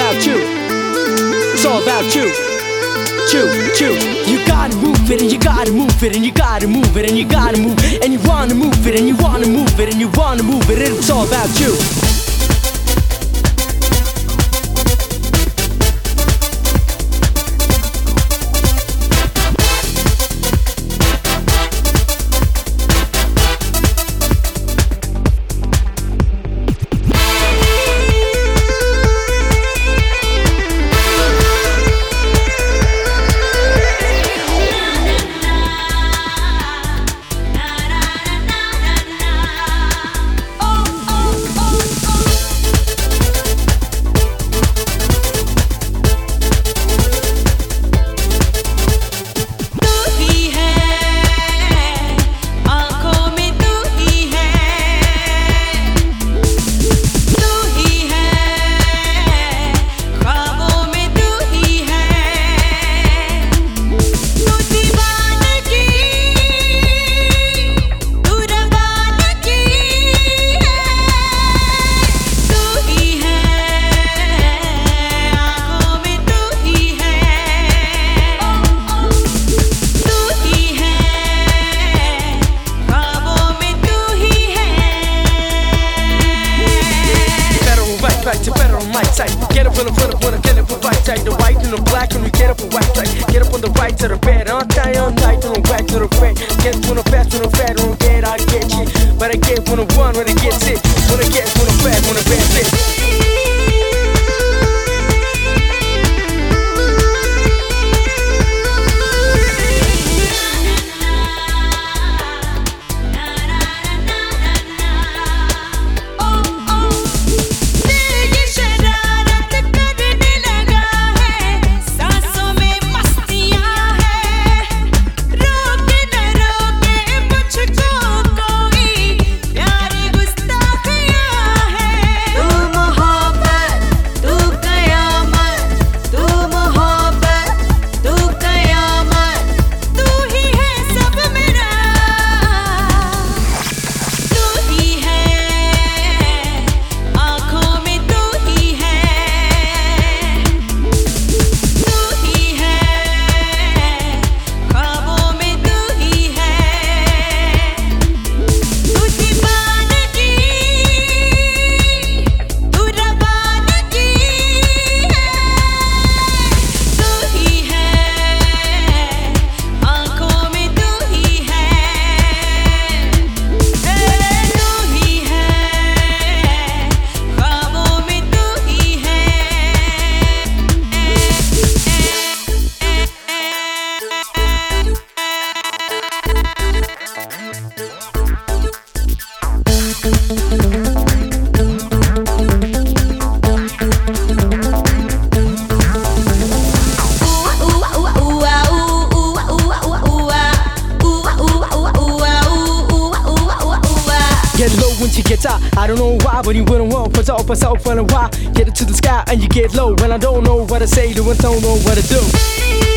about you. It's all about you. Chew, chew. You gotta move it and you gotta move it and you gotta move it and you gotta move it and you wanna move it and you wanna move it and you wanna move it. It's all about you. Get up on the front, wanna get up on right side. The white and the black, and we get up on right side. Get up on the right to the bed, on tie on tight, on back to the red. Get when I'm fast, when I'm fat, don't get, I get you. But I get when I'm one, when it gets it. When I get, when I'm fat, when I'm fast, it. When you get out. I don't know why, but you wouldn't want. Puts up, puts up, running why. Get it to the sky and you get low. When I don't know what to say, do I don't know what to do.